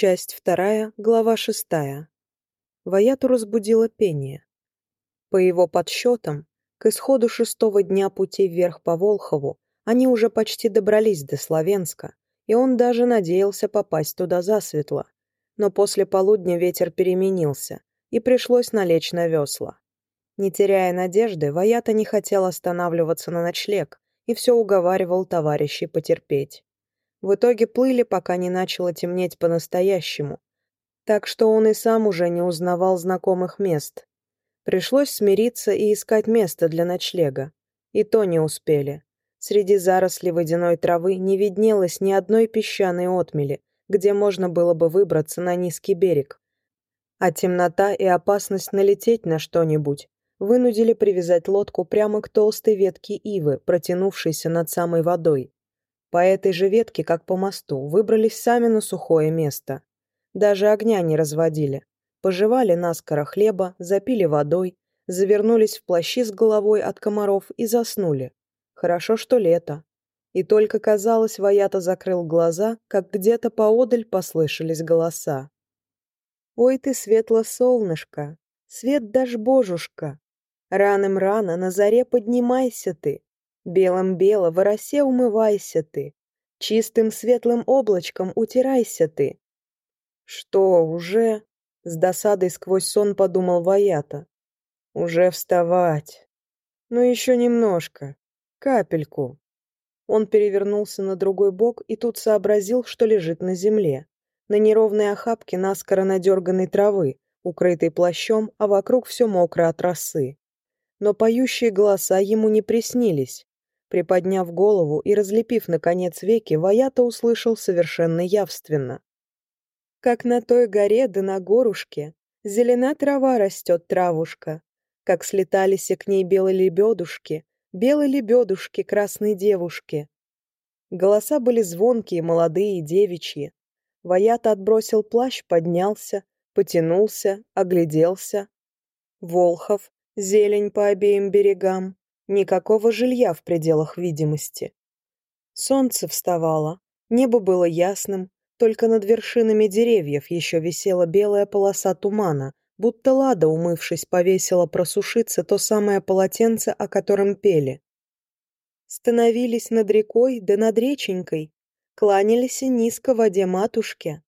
Часть вторая, глава шестая. Ваяту разбудило пение. По его подсчетам, к исходу шестого дня пути вверх по Волхову они уже почти добрались до Словенска, и он даже надеялся попасть туда засветло. Но после полудня ветер переменился, и пришлось налечь на весла. Не теряя надежды, Ваята не хотел останавливаться на ночлег и все уговаривал товарищей потерпеть. В итоге плыли, пока не начало темнеть по-настоящему. Так что он и сам уже не узнавал знакомых мест. Пришлось смириться и искать место для ночлега. И то не успели. Среди зарослей водяной травы не виднелось ни одной песчаной отмели, где можно было бы выбраться на низкий берег. А темнота и опасность налететь на что-нибудь вынудили привязать лодку прямо к толстой ветке ивы, протянувшейся над самой водой. По этой же ветке, как по мосту, выбрались сами на сухое место. Даже огня не разводили. Пожевали наскоро хлеба, запили водой, завернулись в плащи с головой от комаров и заснули. Хорошо, что лето. И только, казалось, Ваята закрыл глаза, как где-то поодаль послышались голоса. «Ой ты, светло солнышко! Свет дашь, божушка! Раным рано Белым бело в умывайся ты, чистым светлым облачком утирайся ты. Что, уже? С досадой сквозь сон подумал Ваята. Уже вставать. Но ну, еще немножко. Капельку. Он перевернулся на другой бок и тут сообразил, что лежит на земле. На неровной охапке наскоро надерганной травы, укрытой плащом, а вокруг все мокро от росы. Но поющие голоса ему не приснились. Приподняв голову и разлепив, наконец, веки, Ваята услышал совершенно явственно. «Как на той горе да на горушке, зелена трава растет травушка, как слетались к ней белые лебедушки, белые лебедушки, красные девушки». Голоса были звонкие, молодые и девичьи. Ваята отбросил плащ, поднялся, потянулся, огляделся. Волхов, зелень по обеим берегам, никакого жилья в пределах видимости. Солнце вставало, небо было ясным, только над вершинами деревьев еще висела белая полоса тумана, будто Лада, умывшись, повесила просушиться то самое полотенце, о котором пели. Становились над рекой да над реченькой, кланялись низко воде матушке.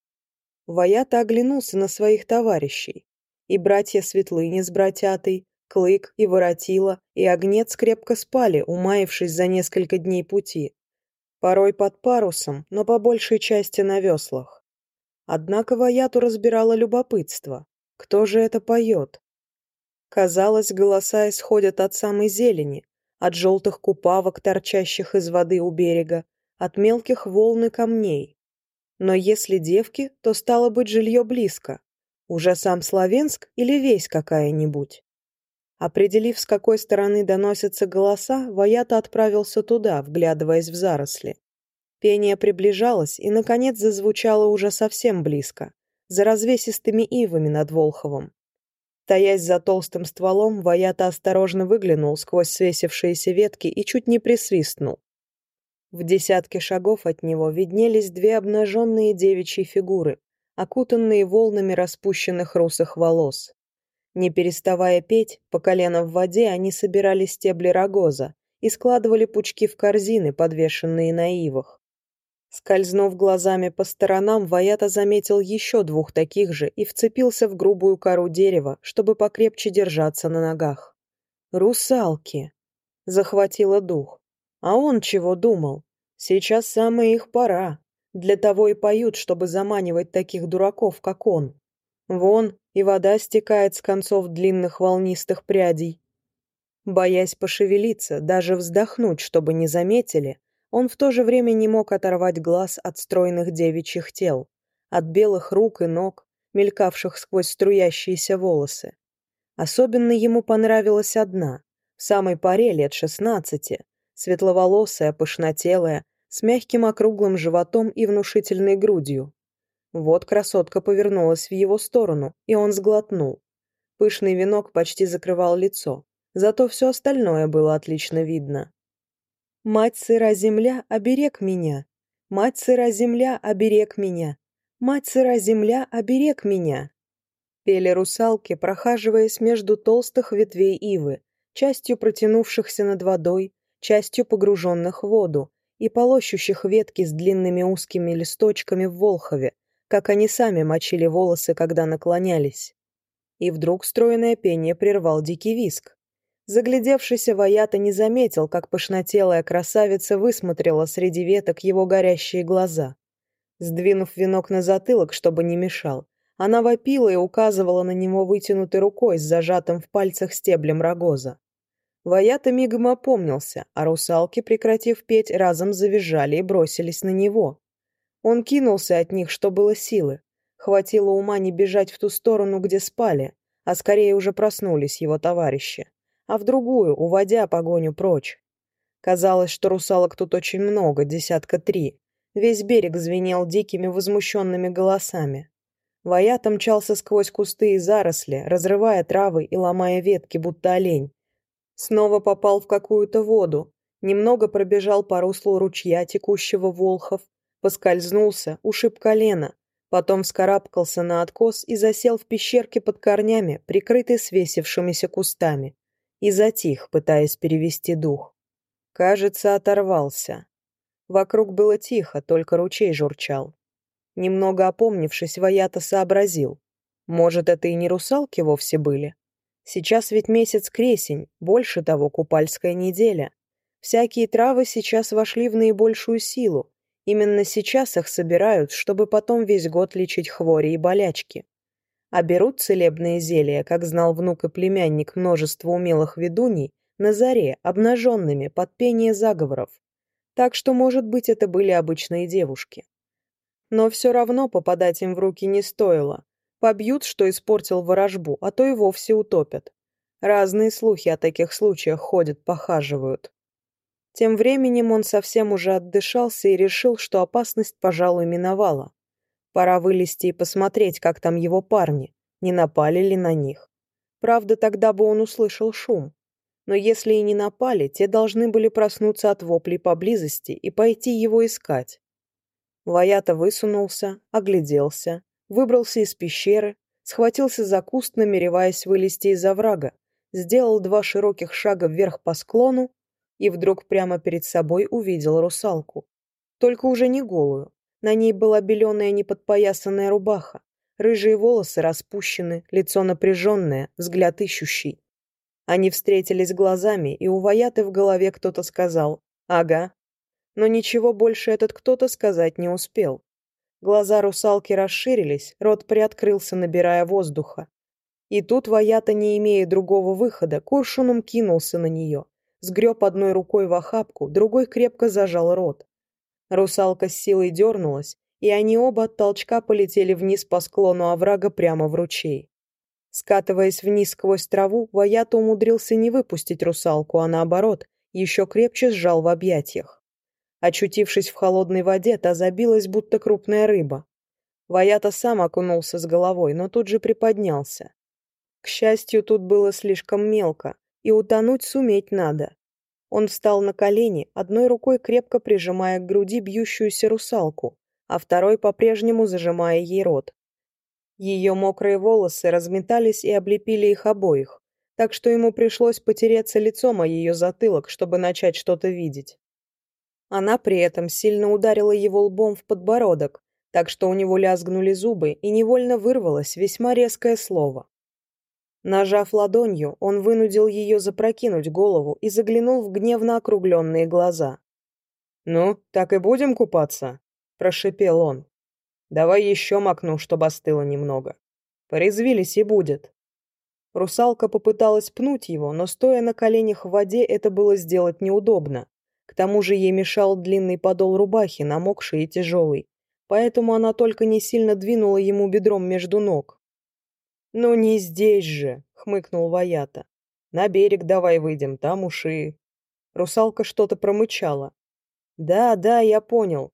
Ваята оглянулся на своих товарищей, и братья Светлыни с братятой, Клык и Воротила, и Огнец крепко спали, умаившись за несколько дней пути. Порой под парусом, но по большей части на веслах. Однако Ваяту разбирало любопытство. Кто же это поет? Казалось, голоса исходят от самой зелени, от желтых купавок, торчащих из воды у берега, от мелких волн и камней. Но если девки, то стало быть жилье близко. Уже сам Славенск или весь какая-нибудь определив, с какой стороны доносятся голоса, Ваята отправился туда, вглядываясь в заросли. Пение приближалось и, наконец, зазвучало уже совсем близко, за развесистыми ивами над Волховом. Таясь за толстым стволом, Ваята осторожно выглянул сквозь свесившиеся ветки и чуть не присвистнул. В десятке шагов от него виднелись две обнаженные девичьи фигуры, окутанные волнами распущенных русых волос. Не переставая петь, по колено в воде они собирали стебли рогоза и складывали пучки в корзины, подвешенные на ивах. Скользнув глазами по сторонам, Ваята заметил еще двух таких же и вцепился в грубую кору дерева, чтобы покрепче держаться на ногах. «Русалки!» — захватило дух. А он чего думал? Сейчас самая их пора. Для того и поют, чтобы заманивать таких дураков, как он. Вон, и вода стекает с концов длинных волнистых прядей. Боясь пошевелиться, даже вздохнуть, чтобы не заметили, он в то же время не мог оторвать глаз от стройных девичьих тел, от белых рук и ног, мелькавших сквозь струящиеся волосы. Особенно ему понравилась одна, в самой паре лет шестнадцати, светловолосая, пышнотелая, с мягким округлым животом и внушительной грудью. Вот красотка повернулась в его сторону, и он сглотнул. Пышный венок почти закрывал лицо, зато все остальное было отлично видно. «Мать сыра земля, оберег меня! Мать сыра земля, оберег меня! Мать сыра земля, оберег меня!» Пели русалки, прохаживаясь между толстых ветвей ивы, частью протянувшихся над водой, частью погруженных в воду, и полощущих ветки с длинными узкими листочками в Волхове, как они сами мочили волосы, когда наклонялись. И вдруг стройное пение прервал дикий виск. Заглядевшийся Ваята не заметил, как пышнотелая красавица высмотрела среди веток его горящие глаза. Сдвинув венок на затылок, чтобы не мешал, она вопила и указывала на него вытянутой рукой с зажатым в пальцах стеблем рогоза. Ваята мигом опомнился, а русалки, прекратив петь, разом завизжали и бросились на него. Он кинулся от них, что было силы. Хватило ума не бежать в ту сторону, где спали, а скорее уже проснулись его товарищи, а в другую, уводя погоню прочь. Казалось, что русалок тут очень много, десятка три. Весь берег звенел дикими возмущенными голосами. Ваят мчался сквозь кусты и заросли, разрывая травы и ломая ветки, будто олень. Снова попал в какую-то воду, немного пробежал по руслу ручья, текущего Волхов, поскользнулся, ушиб колено, потом вскарабкался на откос и засел в пещерке под корнями, прикрытой свесившимися кустами, и затих, пытаясь перевести дух. Кажется, оторвался. Вокруг было тихо, только ручей журчал. Немного опомнившись, Ваята сообразил. Может, это и не русалки вовсе были? Сейчас ведь месяц кресень, больше того, купальская неделя. Всякие травы сейчас вошли в наибольшую силу. Именно сейчас их собирают, чтобы потом весь год лечить хвори и болячки. А берут целебные зелья, как знал внук и племянник множество умелых ведуней, на заре, обнаженными, под пение заговоров. Так что, может быть, это были обычные девушки. Но все равно попадать им в руки не стоило. Побьют, что испортил ворожбу, а то и вовсе утопят. Разные слухи о таких случаях ходят, похаживают. Тем временем он совсем уже отдышался и решил, что опасность, пожалуй, миновала. Пора вылезти и посмотреть, как там его парни, не напали ли на них. Правда, тогда бы он услышал шум. Но если и не напали, те должны были проснуться от воплей поблизости и пойти его искать. Лаята высунулся, огляделся, выбрался из пещеры, схватился за куст, намереваясь вылезти из оврага, сделал два широких шага вверх по склону и вдруг прямо перед собой увидел русалку. Только уже не голую. На ней была беленая неподпоясанная рубаха, рыжие волосы распущены, лицо напряженное, взгляд ищущий. Они встретились глазами, и у Ваяты в голове кто-то сказал «Ага». Но ничего больше этот кто-то сказать не успел. Глаза русалки расширились, рот приоткрылся, набирая воздуха. И тут Ваята, не имея другого выхода, куршуном кинулся на нее. сгреб одной рукой в охапку, другой крепко зажал рот. Русалка с силой дернулась, и они оба от толчка полетели вниз по склону оврага прямо в ручей. Скатываясь вниз сквозь траву, Ваято умудрился не выпустить русалку, а наоборот, еще крепче сжал в объятиях. Очутившись в холодной воде, та забилась, будто крупная рыба. Ваято сам окунулся с головой, но тут же приподнялся. К счастью, тут было слишком мелко, и утонуть суметь надо. Он встал на колени, одной рукой крепко прижимая к груди бьющуюся русалку, а второй по-прежнему зажимая ей рот. Ее мокрые волосы разметались и облепили их обоих, так что ему пришлось потереться лицом о ее затылок, чтобы начать что-то видеть. Она при этом сильно ударила его лбом в подбородок, так что у него лязгнули зубы, и невольно вырвалось весьма резкое слово. Нажав ладонью, он вынудил ее запрокинуть голову и заглянул в гневно округленные глаза. «Ну, так и будем купаться?» – прошипел он. «Давай еще макну, чтобы остыло немного. Порезвились и будет». Русалка попыталась пнуть его, но стоя на коленях в воде, это было сделать неудобно. К тому же ей мешал длинный подол рубахи, намокший и тяжелый. Поэтому она только не сильно двинула ему бедром между ног. «Ну не здесь же!» — хмыкнул Ваята. «На берег давай выйдем, там уши!» Русалка что-то промычала. «Да, да, я понял».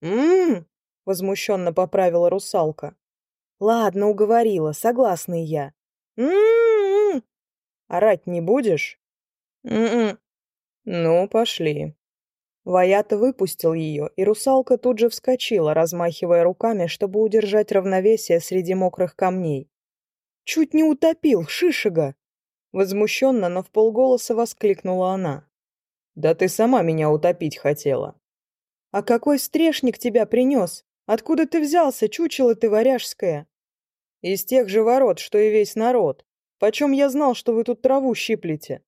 «М-м-м!» возмущенно поправила русалка. «Ладно, уговорила, согласный я». «М-м-м!» «Орать не будешь?» «М-м-м!» «Ну, пошли». Ваята выпустил ее, и русалка тут же вскочила, размахивая руками, чтобы удержать равновесие среди мокрых камней. «Чуть не утопил, Шишига!» Возмущенно, но в полголоса воскликнула она. «Да ты сама меня утопить хотела!» «А какой стрешник тебя принес? Откуда ты взялся, чучело ты варяжское?» «Из тех же ворот, что и весь народ. Почем я знал, что вы тут траву щиплете?»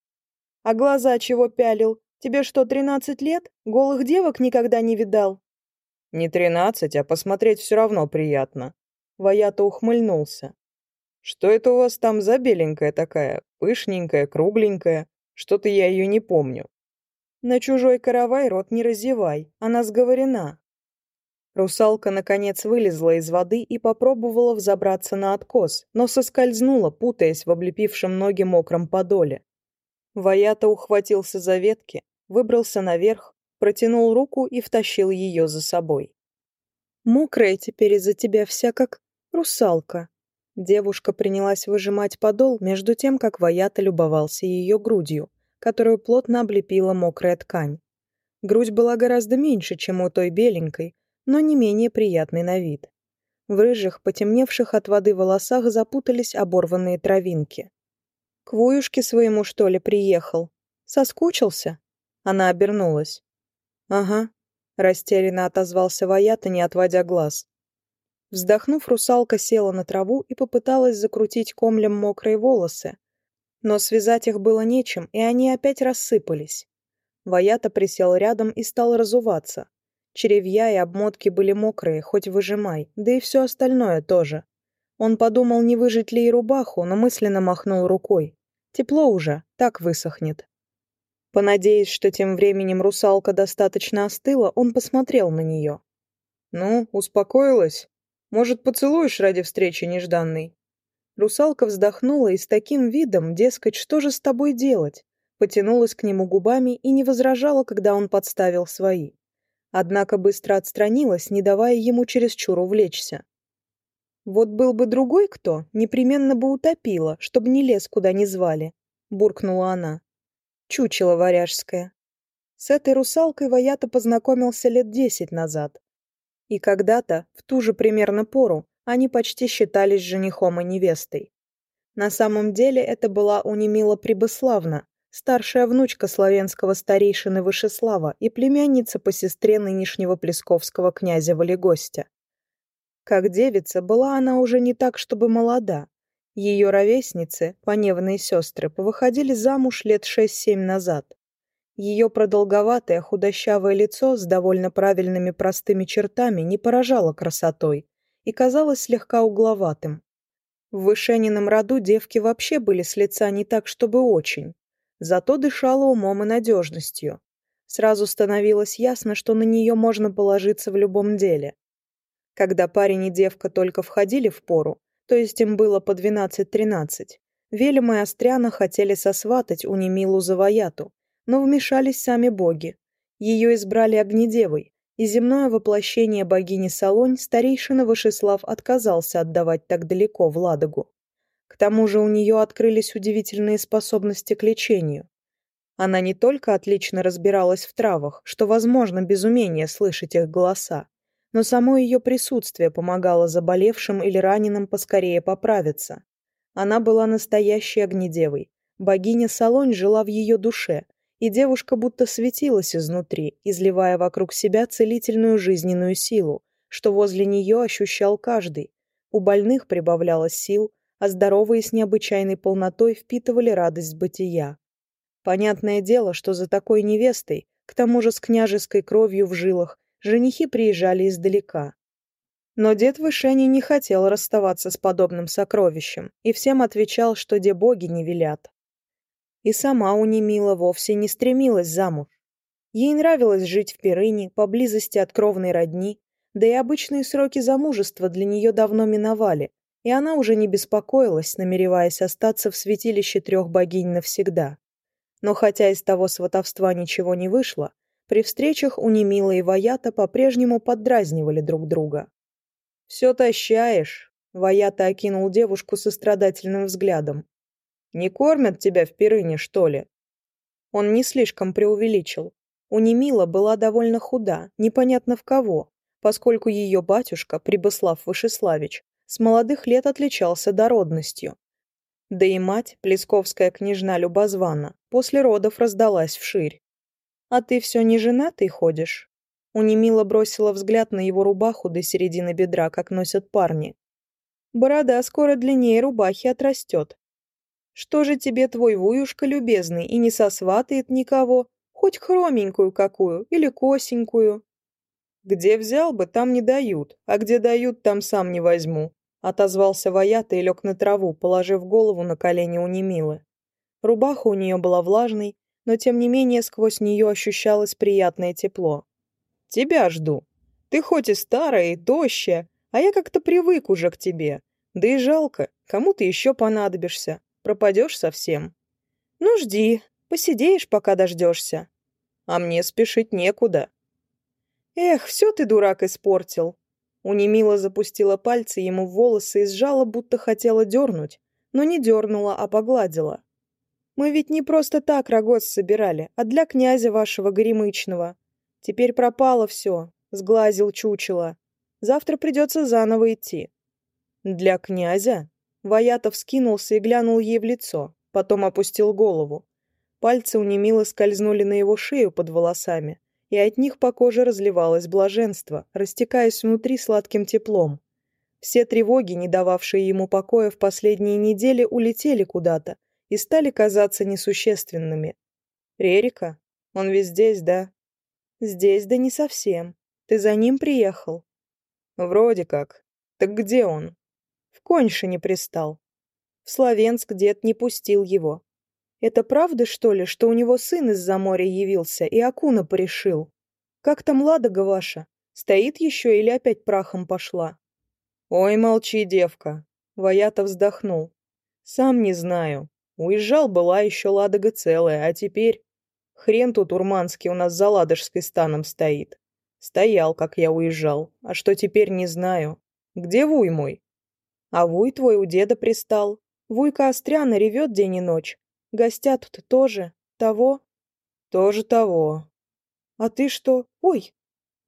«А глаза чего пялил? Тебе что, тринадцать лет? Голых девок никогда не видал?» «Не тринадцать, а посмотреть все равно приятно». Ваята ухмыльнулся. Что это у вас там за беленькая такая, пышненькая, кругленькая? Что-то я ее не помню». «На чужой каравай рот не разевай, она сговорена». Русалка, наконец, вылезла из воды и попробовала взобраться на откос, но соскользнула, путаясь в облепившем ноги мокром подоле. Ваята ухватился за ветки, выбрался наверх, протянул руку и втащил ее за собой. «Мокрая теперь из-за тебя вся как русалка», Девушка принялась выжимать подол между тем, как Ваята любовался ее грудью, которую плотно облепила мокрая ткань. Грудь была гораздо меньше, чем у той беленькой, но не менее приятной на вид. В рыжих, потемневших от воды волосах запутались оборванные травинки. «К Вуюшке своему, что ли, приехал? Соскучился?» Она обернулась. «Ага», — растерянно отозвался Ваята, не отводя глаз. Вздохнув, русалка села на траву и попыталась закрутить комлем мокрые волосы. Но связать их было нечем, и они опять рассыпались. Ваята присел рядом и стал разуваться. Черевья и обмотки были мокрые, хоть выжимай, да и все остальное тоже. Он подумал, не выжить ли и рубаху, но мысленно махнул рукой. Тепло уже, так высохнет. Понадеясь, что тем временем русалка достаточно остыла, он посмотрел на нее. «Ну, успокоилась?» Может, поцелуешь ради встречи нежданной?» Русалка вздохнула и с таким видом, дескать, что же с тобой делать, потянулась к нему губами и не возражала, когда он подставил свои. Однако быстро отстранилась, не давая ему чересчур увлечься. «Вот был бы другой кто, непременно бы утопила, чтобы не лез, куда не звали», — буркнула она. Чучело варяжское. С этой русалкой Ваята познакомился лет десять назад, и когда-то, в ту же примерно пору, они почти считались женихом и невестой. На самом деле это была Унимила Прибыславна, старшая внучка славянского старейшины Вышеслава и племянница по сестре нынешнего плесковского князя Валегостя. Как девица была она уже не так, чтобы молода. Ее ровесницы, поневные сестры, повыходили замуж лет шесть-семь назад. Ее продолговатое, худощавое лицо с довольно правильными простыми чертами не поражало красотой и казалось слегка угловатым. В Вышенином роду девки вообще были с лица не так, чтобы очень, зато дышала умом и надежностью. Сразу становилось ясно, что на нее можно положиться в любом деле. Когда парень и девка только входили в пору, то есть им было по 12-13, Велема и Остряна хотели сосватать у Немилу завояту но вмешались сами боги. Ее избрали Огнедевой, и земное воплощение богини Солонь старейшина Вышеслав отказался отдавать так далеко Владогу. К тому же у нее открылись удивительные способности к лечению. Она не только отлично разбиралась в травах, что возможно без умения слышать их голоса, но само ее присутствие помогало заболевшим или раненым поскорее поправиться. Она была настоящей огнедевой. Богиня Солонь жила в ее душе – и девушка будто светилась изнутри, изливая вокруг себя целительную жизненную силу, что возле нее ощущал каждый. У больных прибавлялось сил, а здоровые с необычайной полнотой впитывали радость бытия. Понятное дело, что за такой невестой, к тому же с княжеской кровью в жилах, женихи приезжали издалека. Но дед Вышени не хотел расставаться с подобным сокровищем и всем отвечал, что де боги не велят. И сама Унимила вовсе не стремилась замуж. Ей нравилось жить в Перыне, поблизости от кровной родни, да и обычные сроки замужества для нее давно миновали, и она уже не беспокоилась, намереваясь остаться в святилище трех богинь навсегда. Но хотя из того сватовства ничего не вышло, при встречах у Немила и Ваята по-прежнему поддразнивали друг друга. «Все тащаешь», — Ваята окинул девушку со страдательным взглядом. Не кормят тебя в пирыне, что ли?» Он не слишком преувеличил. У Немила была довольно худа, непонятно в кого, поскольку ее батюшка, Прибыслав Вышеславич, с молодых лет отличался дородностью. Да и мать, плесковская княжна Любозвана, после родов раздалась вширь. «А ты все не женатый ходишь?» Унемила бросила взгляд на его рубаху до середины бедра, как носят парни. «Борода скоро длиннее рубахи отрастет, что же тебе твой вуюшка любезный и не сосватает никого, хоть хроменькую какую или косенькую? Где взял бы, там не дают, а где дают, там сам не возьму. Отозвался Ваята и лег на траву, положив голову на колени у Немилы. Рубаха у нее была влажной, но тем не менее сквозь нее ощущалось приятное тепло. «Тебя жду. Ты хоть и старая, и тощая, а я как-то привык уже к тебе. Да и жалко, кому ты еще понадобишься пропадешь совсем. Ну, жди, посидеешь, пока дождешься. А мне спешить некуда. Эх, все ты, дурак, испортил. Унемила запустила пальцы ему в волосы и сжала, будто хотела дернуть, но не дернула, а погладила. Мы ведь не просто так рогоз собирали, а для князя вашего горемычного. Теперь пропало все, сглазил чучело. Завтра придется заново идти. Для князя? Ваятов скинулся и глянул ей в лицо, потом опустил голову. Пальцы у Немилы скользнули на его шею под волосами, и от них по коже разливалось блаженство, растекаясь внутри сладким теплом. Все тревоги, не дававшие ему покоя в последние недели, улетели куда-то и стали казаться несущественными. «Рерика? Он ведь здесь, да?» «Здесь, да не совсем. Ты за ним приехал?» «Вроде как. Так где он?» Коньше не пристал. В Славенск дед не пустил его. Это правда, что ли, что у него сын из-за моря явился и Акуна порешил? Как там Ладога ваша? Стоит еще или опять прахом пошла? Ой, молчи, девка. Ваята вздохнул. Сам не знаю. Уезжал, была еще Ладога целая, а теперь... Хрен тут урманский у нас за Ладожской станом стоит. Стоял, как я уезжал. А что теперь, не знаю. Где вуй мой? А вуй твой у деда пристал. Вуйка остряно ревет день и ночь. Гостя тут тоже. Того? Тоже того. А ты что? Ой!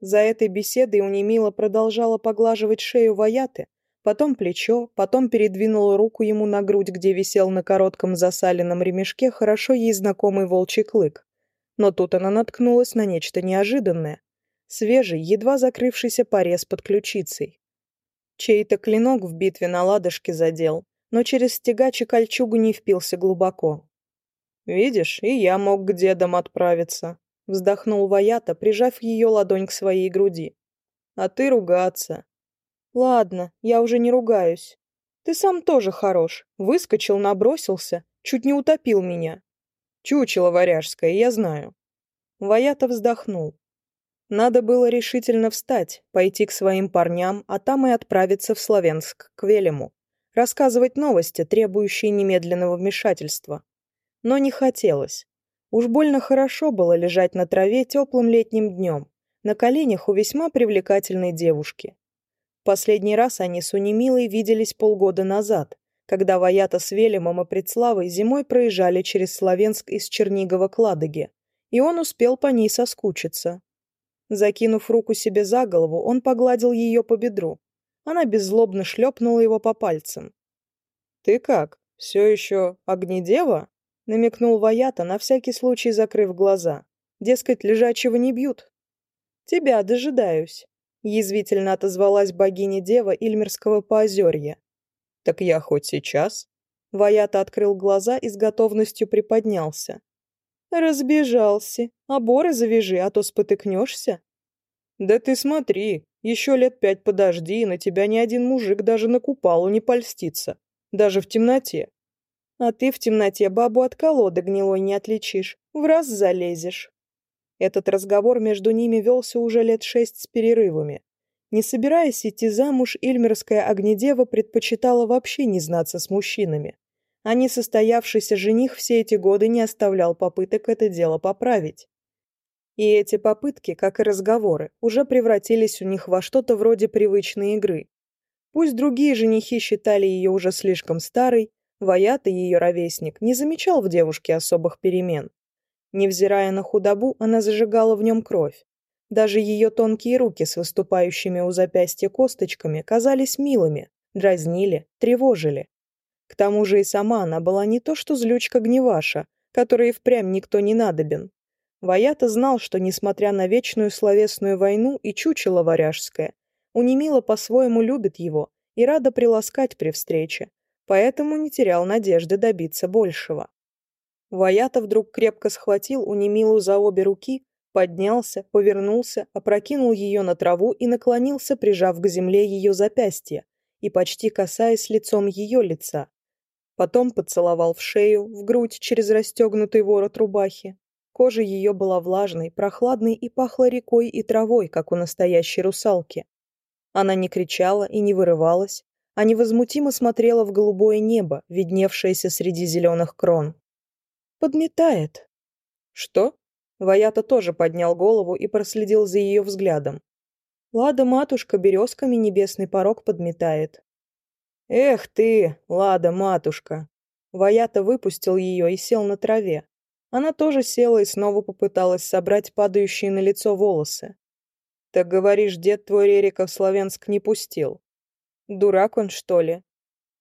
За этой беседой унемила продолжала поглаживать шею Ваяты, потом плечо, потом передвинула руку ему на грудь, где висел на коротком засаленном ремешке хорошо ей знакомый волчий клык. Но тут она наткнулась на нечто неожиданное. Свежий, едва закрывшийся порез под ключицей. Чей-то клинок в битве на ладошке задел, но через стегач и кольчугу не впился глубоко. «Видишь, и я мог к дедам отправиться», — вздохнул Ваята, прижав ее ладонь к своей груди. «А ты ругаться. Ладно, я уже не ругаюсь. Ты сам тоже хорош. Выскочил, набросился, чуть не утопил меня. Чучело варяжское, я знаю. Ваята вздохнул. Надо было решительно встать, пойти к своим парням, а там и отправиться в Славянск к Велему. Рассказывать новости, требующие немедленного вмешательства. Но не хотелось. Уж больно хорошо было лежать на траве теплым летним днем, на коленях у весьма привлекательной девушки. Последний раз они с Унимилой виделись полгода назад, когда Ваята с Велемом и Предславой зимой проезжали через Славянск из Чернигова к Ладоге, и он успел по ней соскучиться. Закинув руку себе за голову, он погладил ее по бедру. Она беззлобно шлепнула его по пальцам. «Ты как, все еще огнедева?» — намекнул Ваята, на всякий случай закрыв глаза. «Дескать, лежачего не бьют». «Тебя дожидаюсь», — язвительно отозвалась богиня-дева Ильмерского поозерья. «Так я хоть сейчас?» Ваята открыл глаза и с готовностью приподнялся. «Разбежался. Оборы завяжи, а то спотыкнешься». «Да ты смотри, еще лет пять подожди, и на тебя ни один мужик даже на купалу не польстится. Даже в темноте». «А ты в темноте бабу от колоды гнилой не отличишь. В раз залезешь». Этот разговор между ними велся уже лет шесть с перерывами. Не собираясь идти замуж, Ильмерская огнедева предпочитала вообще не знаться с мужчинами а несостоявшийся жених все эти годы не оставлял попыток это дело поправить. И эти попытки, как и разговоры, уже превратились у них во что-то вроде привычной игры. Пусть другие женихи считали ее уже слишком старой, Ваята, ее ровесник, не замечал в девушке особых перемен. Невзирая на худобу, она зажигала в нем кровь. Даже ее тонкие руки с выступающими у запястья косточками казались милыми, дразнили, тревожили. К тому же и сама она была не то что злючка Гневаша, которой впрямь никто не надобен. Ваята знал, что, несмотря на вечную словесную войну и чучело варяжское, Унимила по-своему любит его и рада приласкать при встрече, поэтому не терял надежды добиться большего. Ваята вдруг крепко схватил Унимилу за обе руки, поднялся, повернулся, опрокинул ее на траву и наклонился, прижав к земле ее запястье и почти касаясь лицом ее лица. Потом поцеловал в шею, в грудь через расстегнутый ворот рубахи. Кожа ее была влажной, прохладной и пахла рекой и травой, как у настоящей русалки. Она не кричала и не вырывалась, а невозмутимо смотрела в голубое небо, видневшееся среди зеленых крон. «Подметает». «Что?» Ваята тоже поднял голову и проследил за ее взглядом. «Лада, матушка, березками небесный порог подметает. «Эх ты, Лада, матушка!» Ваята выпустил ее и сел на траве. Она тоже села и снова попыталась собрать падающие на лицо волосы. «Так говоришь, дед твой Рерика в Славянск не пустил. Дурак он, что ли?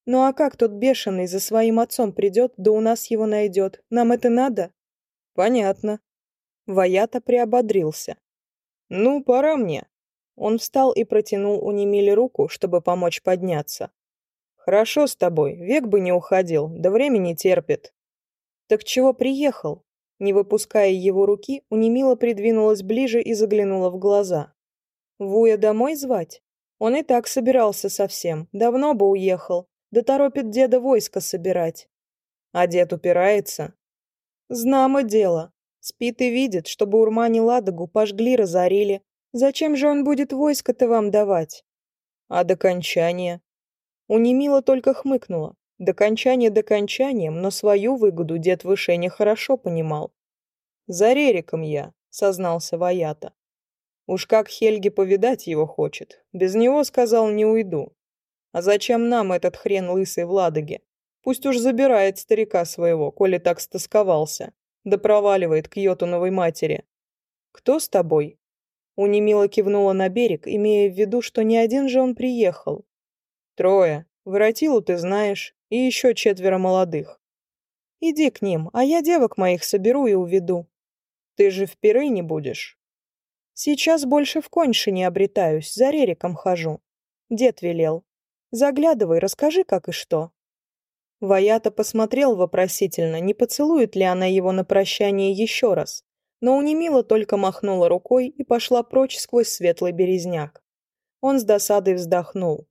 Ну а как тот бешеный за своим отцом придет, да у нас его найдет? Нам это надо?» «Понятно». Ваята приободрился. «Ну, пора мне». Он встал и протянул у Немиле руку, чтобы помочь подняться. «Хорошо с тобой, век бы не уходил, да времени терпит». «Так чего приехал?» Не выпуская его руки, Унемила придвинулась ближе и заглянула в глаза. «Вуя домой звать?» Он и так собирался совсем, давно бы уехал, да торопит деда войско собирать. А дед упирается. Знамо дело. Спит и видит, чтобы Бурмане Ладогу пожгли, разорили. Зачем же он будет войско-то вам давать? А до кончания? Унемила только хмыкнула. "Докончание докончанием, но свою выгоду дед Вышеня хорошо понимал. «За Рериком я», — сознался Ваята. «Уж как Хельги повидать его хочет. Без него, сказал, не уйду. А зачем нам этот хрен лысый в Ладоге? Пусть уж забирает старика своего, коли так стосковался. Да проваливает к Йотуновой матери. Кто с тобой?» Унемила кивнула на берег, имея в виду, что не один же он приехал. Трое. Воротилу ты знаешь. И еще четверо молодых. Иди к ним, а я девок моих соберу и уведу. Ты же в не будешь. Сейчас больше в конше не обретаюсь, за рериком хожу. Дед велел. Заглядывай, расскажи, как и что. Ваята посмотрел вопросительно, не поцелует ли она его на прощание еще раз, но унемила только махнула рукой и пошла прочь сквозь светлый березняк. Он с досадой вздохнул.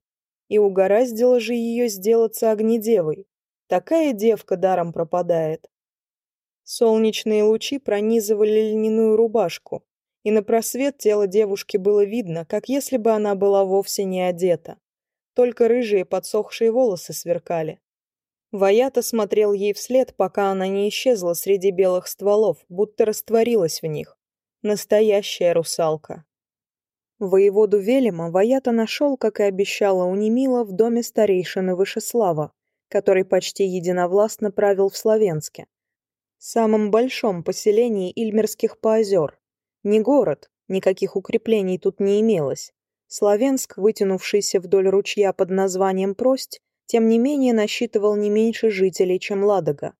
И угораздило же ее сделаться огнедевой. Такая девка даром пропадает. Солнечные лучи пронизывали льняную рубашку, и на просвет тело девушки было видно, как если бы она была вовсе не одета. Только рыжие подсохшие волосы сверкали. Ваята смотрел ей вслед, пока она не исчезла среди белых стволов, будто растворилась в них. Настоящая русалка воеводу Велима Ваята нашел, как и обещала Унимила, в доме старейшины Вышеслава, который почти единовластно правил в Словенске, самом большом поселении Ильмерских поозер. Не город, никаких укреплений тут не имелось. Словенск, вытянувшийся вдоль ручья под названием Прость, тем не менее насчитывал не меньше жителей, чем Ладога.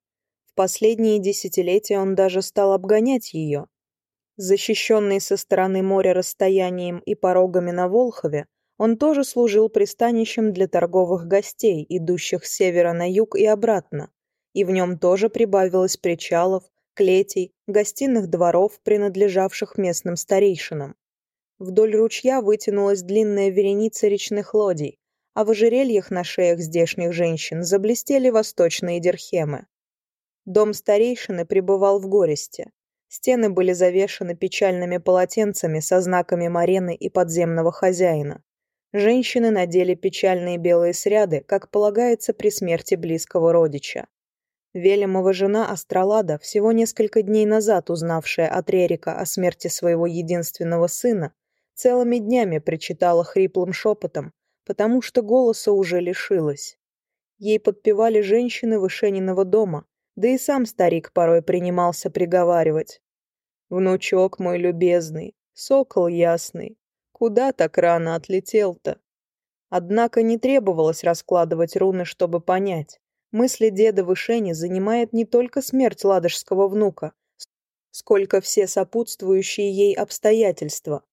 В последние десятилетия он даже стал обгонять ее – защищенный со стороны моря расстоянием и порогами на Волхове, он тоже служил пристанищем для торговых гостей, идущих с севера на юг и обратно, и в нем тоже прибавилось причалов, клетей, гостиных дворов, принадлежавших местным старейшинам. Вдоль ручья вытянулась длинная вереница речных лодий, а в ожерельях на шеях здешних женщин заблестели восточные дирхемы. Дом старейшины пребывал в горести. Стены были завешаны печальными полотенцами со знаками Марены и подземного хозяина. Женщины надели печальные белые сряды, как полагается при смерти близкого родича. Велимова жена Астролада, всего несколько дней назад узнавшая от Рерика о смерти своего единственного сына, целыми днями причитала хриплым шепотом, потому что голоса уже лишилась. Ей подпевали женщины Вышениного дома, да и сам старик порой принимался приговаривать. «Внучок мой любезный, сокол ясный, куда так рано отлетел-то?» Однако не требовалось раскладывать руны, чтобы понять. Мысли деда Вышени занимает не только смерть ладожского внука, сколько все сопутствующие ей обстоятельства.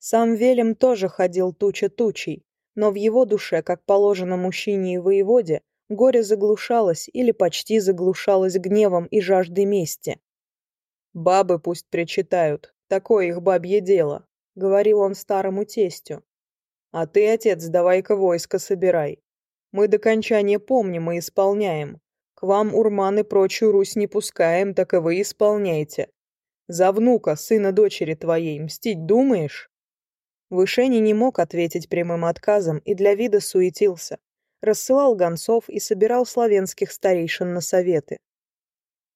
Сам Велем тоже ходил туча тучей, но в его душе, как положено мужчине и воеводе, горе заглушалось или почти заглушалось гневом и жаждой мести. «Бабы пусть причитают, такое их бабье дело», — говорил он старому тестю. «А ты, отец, давай-ка войско собирай. Мы до кончания помним и исполняем. К вам, Урман, и прочую Русь не пускаем, так и вы исполняйте. За внука, сына дочери твоей, мстить думаешь?» Вышений не мог ответить прямым отказом и для вида суетился, рассылал гонцов и собирал славянских старейшин на советы.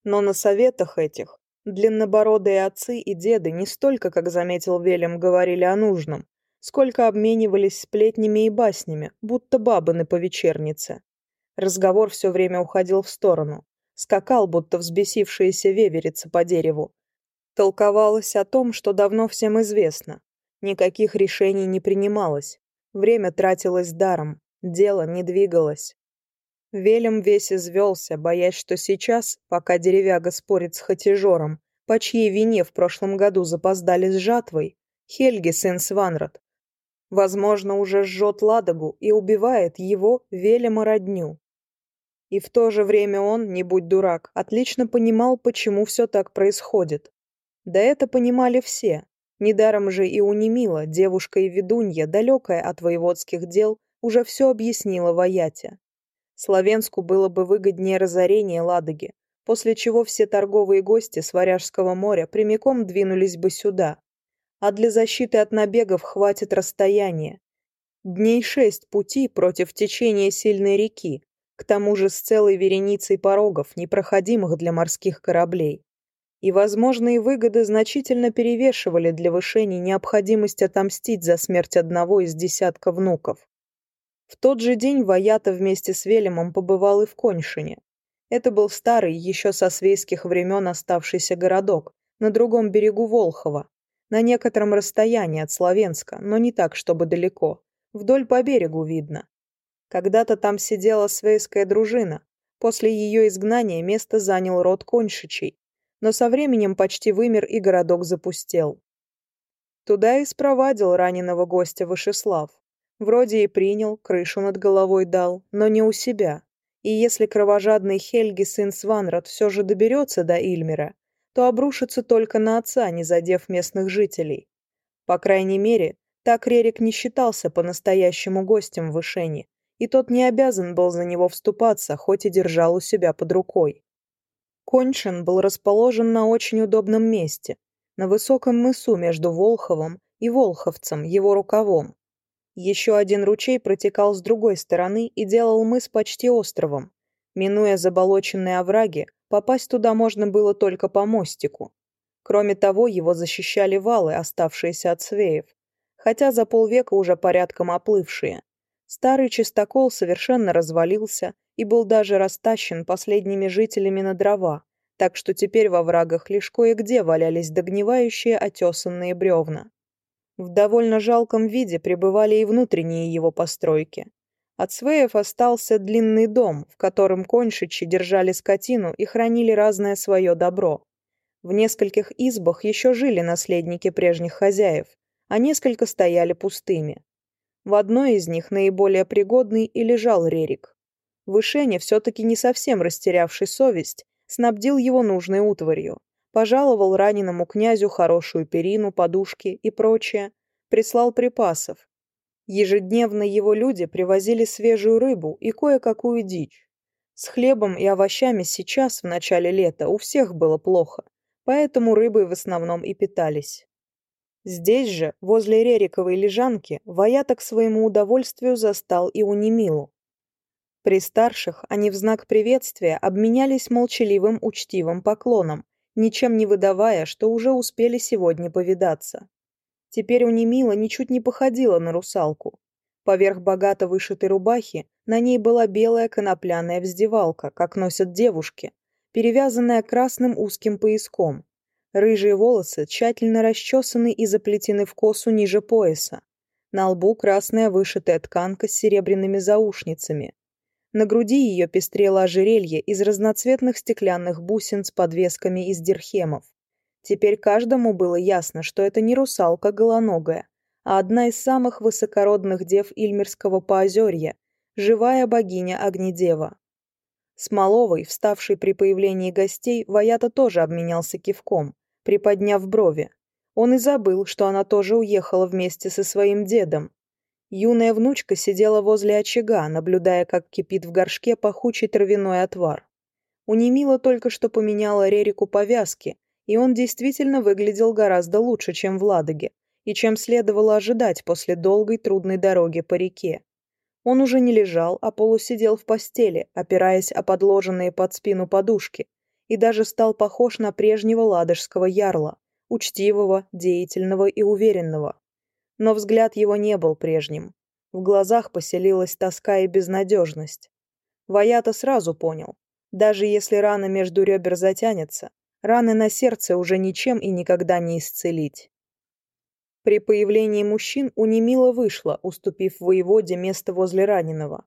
Но на советах этих длиннобородые отцы и деды не столько, как заметил Велем, говорили о нужном, сколько обменивались сплетнями и баснями, будто бабы на повечернице. Разговор все время уходил в сторону. Скакал, будто взбесившаяся веверица по дереву. Толковалось о том, что давно всем известно. Никаких решений не принималось. Время тратилось даром дело не двигалось. Велем весь извелся, боясь, что сейчас, пока деревяга спорит с хатижером, по чьей вине в прошлом году запоздали с жатвой, Хельги сын Сванрад, возможно, уже жжет Ладогу и убивает его Велема родню. И в то же время он, не будь дурак, отлично понимал, почему все так происходит. Да это понимали все. Недаром же и у девушка и ведунья, далекая от воеводских дел, уже все объяснила Ваяте. Словенску было бы выгоднее разорение Ладоги, после чего все торговые гости с Варяжского моря прямиком двинулись бы сюда. А для защиты от набегов хватит расстояния. Дней шесть пути против течения сильной реки, к тому же с целой вереницей порогов, непроходимых для морских кораблей. И возможные выгоды значительно перевешивали для Вышени необходимость отомстить за смерть одного из десятка внуков. В тот же день Ваята вместе с Велемом побывал и в Коньшине. Это был старый, еще со свейских времен оставшийся городок, на другом берегу Волхова, на некотором расстоянии от Словенска, но не так, чтобы далеко. Вдоль по берегу видно. Когда-то там сидела свейская дружина. После ее изгнания место занял род Коньшичей, но со временем почти вымер и городок запустел. Туда и спровадил раненого гостя Вышеслав. Вроде и принял, крышу над головой дал, но не у себя. И если кровожадный Хельги сын Сванрад все же доберется до Ильмера, то обрушится только на отца, не задев местных жителей. По крайней мере, так Рерик не считался по-настоящему гостем в Вышене, и тот не обязан был за него вступаться, хоть и держал у себя под рукой. Кончин был расположен на очень удобном месте, на высоком мысу между Волховым и Волховцем, его рукавом, Еще один ручей протекал с другой стороны и делал мыс почти островом. Минуя заболоченные овраги, Попасть туда можно было только по мостику. Кроме того, его защищали валы, оставшиеся от свеев, хотя за полвека уже порядком оплывшие. Старый чистокол совершенно развалился и был даже растащен последними жителями на дрова, так что теперь во врагах лишь кое-где валялись догнивающие отесанные бревна. В В довольно жалком виде пребывали и внутренние его постройки. От Свеев остался длинный дом, в котором коншичи держали скотину и хранили разное свое добро. В нескольких избах еще жили наследники прежних хозяев, а несколько стояли пустыми. В одной из них, наиболее пригодный, и лежал Рерик. Вышене, все-таки не совсем растерявший совесть, снабдил его нужной утварью пожаловал раненому князю хорошую перину, подушки и прочее, прислал припасов. Ежедневно его люди привозили свежую рыбу и кое-какую дичь. С хлебом и овощами сейчас, в начале лета, у всех было плохо, поэтому рыбой в основном и питались. Здесь же, возле Рериковой лежанки, Ваята к своему удовольствию застал и Унимилу. При старших они в знак приветствия обменялись молчаливым учтивым поклоном – ничем не выдавая, что уже успели сегодня повидаться. Теперь у Немила ничуть не походила на русалку. Поверх богато вышитой рубахи на ней была белая конопляная вздевалка, как носят девушки, перевязанная красным узким пояском. Рыжие волосы тщательно расчесаны и заплетены в косу ниже пояса. На лбу красная вышитая тканка с серебряными заушницами, На груди ее пестрело ожерелье из разноцветных стеклянных бусин с подвесками из дирхемов. Теперь каждому было ясно, что это не русалка голоногая, а одна из самых высокородных дев Ильмерского поозерья, живая богиня Огнедева. С Маловой, вставшей при появлении гостей, Ваята тоже обменялся кивком, приподняв брови. Он и забыл, что она тоже уехала вместе со своим дедом. Юная внучка сидела возле очага, наблюдая, как кипит в горшке пахучий травяной отвар. У Унемила только что поменяла Рерику повязки, и он действительно выглядел гораздо лучше, чем в Ладоге, и чем следовало ожидать после долгой трудной дороги по реке. Он уже не лежал, а полусидел в постели, опираясь о подложенные под спину подушки, и даже стал похож на прежнего ладожского ярла, учтивого, деятельного и уверенного но взгляд его не был прежним. В глазах поселилась тоска и безнадежность. Ваята сразу понял. Даже если рана между ребер затянется, раны на сердце уже ничем и никогда не исцелить. При появлении мужчин у Немила вышла, уступив воеводе место возле раненого.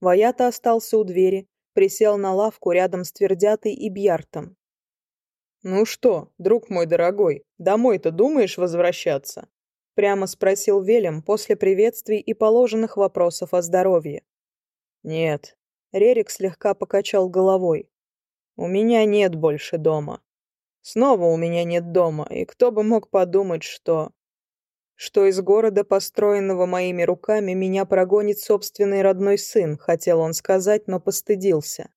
Ваята остался у двери, присел на лавку рядом с Твердятой и Бьяртом. «Ну что, друг мой дорогой, домой-то думаешь возвращаться?» Прямо спросил Велем после приветствий и положенных вопросов о здоровье. «Нет». Рерик слегка покачал головой. «У меня нет больше дома. Снова у меня нет дома, и кто бы мог подумать, что...» что из города, построенного моими руками, меня прогонит собственный родной сын, хотел он сказать, но постыдился.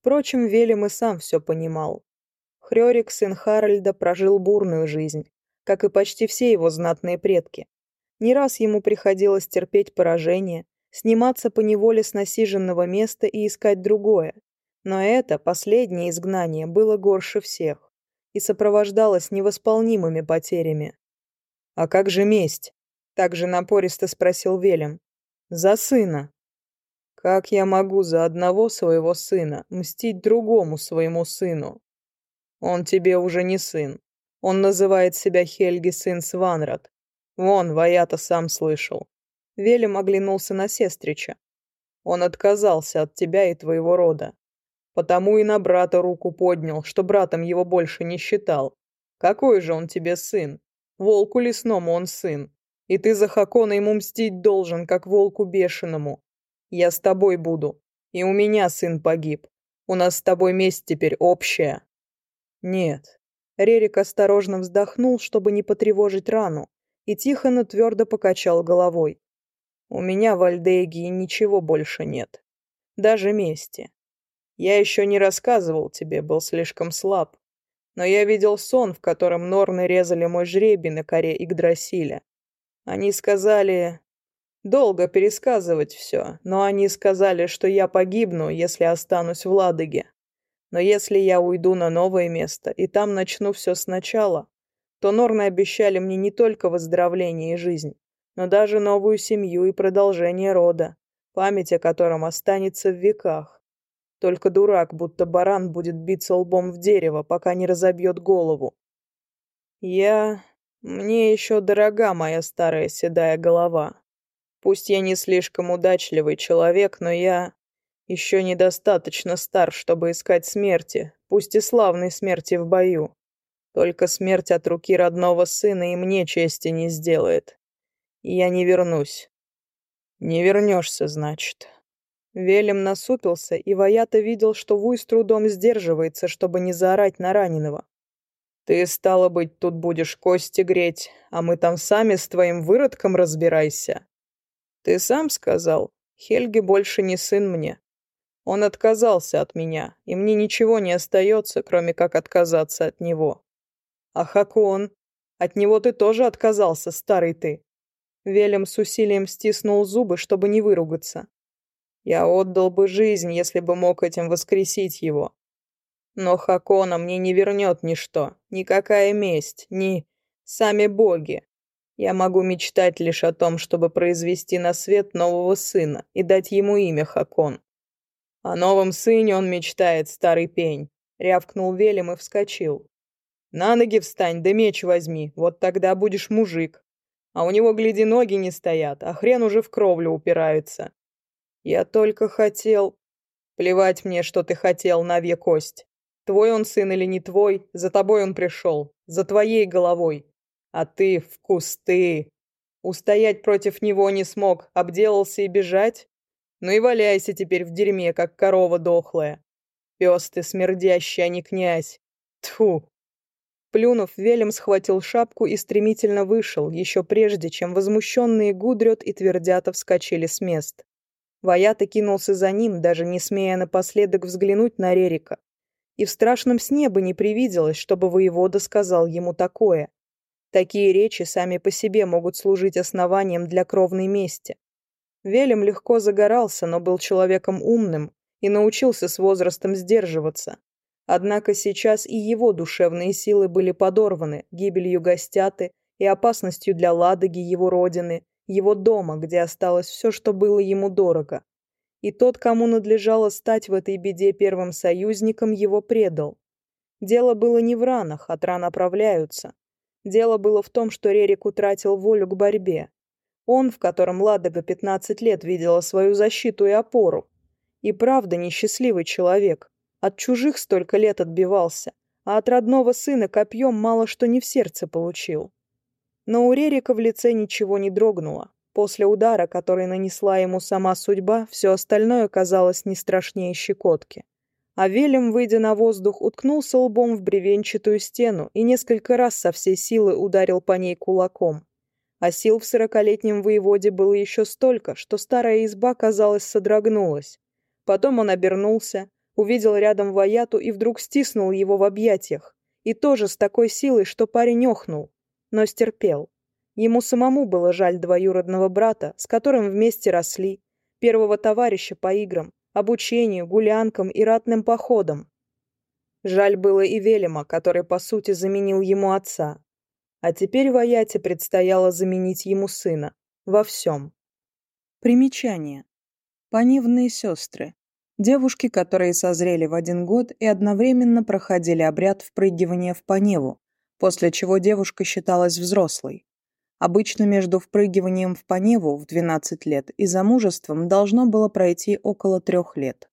Впрочем, Велим и сам все понимал. Хрёрик, сын Харальда, прожил бурную жизнь, как и почти все его знатные предки. Не раз ему приходилось терпеть поражение, сниматься по неволе с насиженного места и искать другое. Но это последнее изгнание было горше всех и сопровождалось невосполнимыми потерями. «А как же месть?» — также напористо спросил Велем. «За сына». «Как я могу за одного своего сына мстить другому своему сыну? Он тебе уже не сын. Он называет себя Хельги сын Сванрад. Вон, Ваята сам слышал». Велем оглянулся на сестрича. «Он отказался от тебя и твоего рода. Потому и на брата руку поднял, что братом его больше не считал. Какой же он тебе сын? Волку лесному он сын, и ты за Хакона ему мстить должен, как волку бешеному. Я с тобой буду, и Рерикас осторожно вздохнул, чтобы не потревожить рану, и Тихона твердо покачал головой. «У меня в Альдегии ничего больше нет. Даже мести. Я еще не рассказывал тебе, был слишком слаб. Но я видел сон, в котором норны резали мой жребий на коре Игдрасиля. Они сказали... Долго пересказывать все, но они сказали, что я погибну, если останусь в Ладоге. Но если я уйду на новое место и там начну все сначала, то Норны обещали мне не только выздоровление и жизнь, но даже новую семью и продолжение рода, память о котором останется в веках. Только дурак, будто баран, будет биться лбом в дерево, пока не разобьет голову. Я... Мне еще дорога моя старая седая голова. Пусть я не слишком удачливый человек, но я... Еще недостаточно стар, чтобы искать смерти, пусть и славной смерти в бою. Только смерть от руки родного сына и мне чести не сделает. И я не вернусь. Не вернешься, значит. Велем насупился, и Ваята видел, что Вуй с трудом сдерживается, чтобы не заорать на раненого. Ты, стало быть, тут будешь кости греть, а мы там сами с твоим выродком разбирайся. Ты сам сказал, Хельги больше не сын мне. Он отказался от меня, и мне ничего не остается, кроме как отказаться от него». «А Хакон? От него ты тоже отказался, старый ты». Велем с усилием стиснул зубы, чтобы не выругаться. Я отдал бы жизнь, если бы мог этим воскресить его. Но Хакона мне не вернет ничто, никакая месть, ни сами боги. Я могу мечтать лишь о том, чтобы произвести на свет нового сына и дать ему имя Хакон. О новом сыне он мечтает, старый пень. рявкнул Велем и вскочил. «На ноги встань, да меч возьми, вот тогда будешь мужик. А у него, гляди, ноги не стоят, а хрен уже в кровлю упирается. Я только хотел... Плевать мне, что ты хотел, Навья кость. Твой он сын или не твой, за тобой он пришел, за твоей головой. А ты в кусты. Устоять против него не смог, обделался и бежать? Ну и валяйся теперь в дерьме, как корова дохлая. Пес ты смердящий, а не князь. Тьфу. Плюнув, Велем схватил шапку и стремительно вышел, еще прежде, чем возмущенные Гудрет и Твердята вскочили с мест. Ваята кинулся за ним, даже не смея напоследок взглянуть на Рерика. И в страшном сне бы не привиделось, чтобы воевода сказал ему такое. Такие речи сами по Велим легко загорался, но был человеком умным и научился с возрастом сдерживаться. Однако сейчас и его душевные силы были подорваны гибелью гостяты и опасностью для Ладоги его родины, его дома, где осталось все, что было ему дорого. И тот, кому надлежало стать в этой беде первым союзником, его предал. Дело было не в ранах, от ран оправляются. Дело было в том, что Рерик утратил волю к борьбе, Он, в котором Ладога 15 лет видела свою защиту и опору. И правда несчастливый человек. От чужих столько лет отбивался, а от родного сына копьем мало что не в сердце получил. Но у Рерика в лице ничего не дрогнуло. После удара, который нанесла ему сама судьба, все остальное казалось не страшнее щекотки. А Велем, выйдя на воздух, уткнулся лбом в бревенчатую стену и несколько раз со всей силы ударил по ней кулаком. А А сил в сорокалетнем воеводе было еще столько, что старая изба, казалось, содрогнулась. Потом он обернулся, увидел рядом Ваяту и вдруг стиснул его в объятиях. И тоже с такой силой, что парень охнул, но стерпел. Ему самому было жаль двоюродного брата, с которым вместе росли, первого товарища по играм, обучению, гулянкам и ратным походам. Жаль было и Велема, который, по сути, заменил ему отца. А теперь Ваяте предстояло заменить ему сына. Во всем. Примечание. Панивные сестры. Девушки, которые созрели в один год и одновременно проходили обряд впрыгивания в Паневу, после чего девушка считалась взрослой. Обычно между впрыгиванием в Паневу в 12 лет и замужеством должно было пройти около трех лет.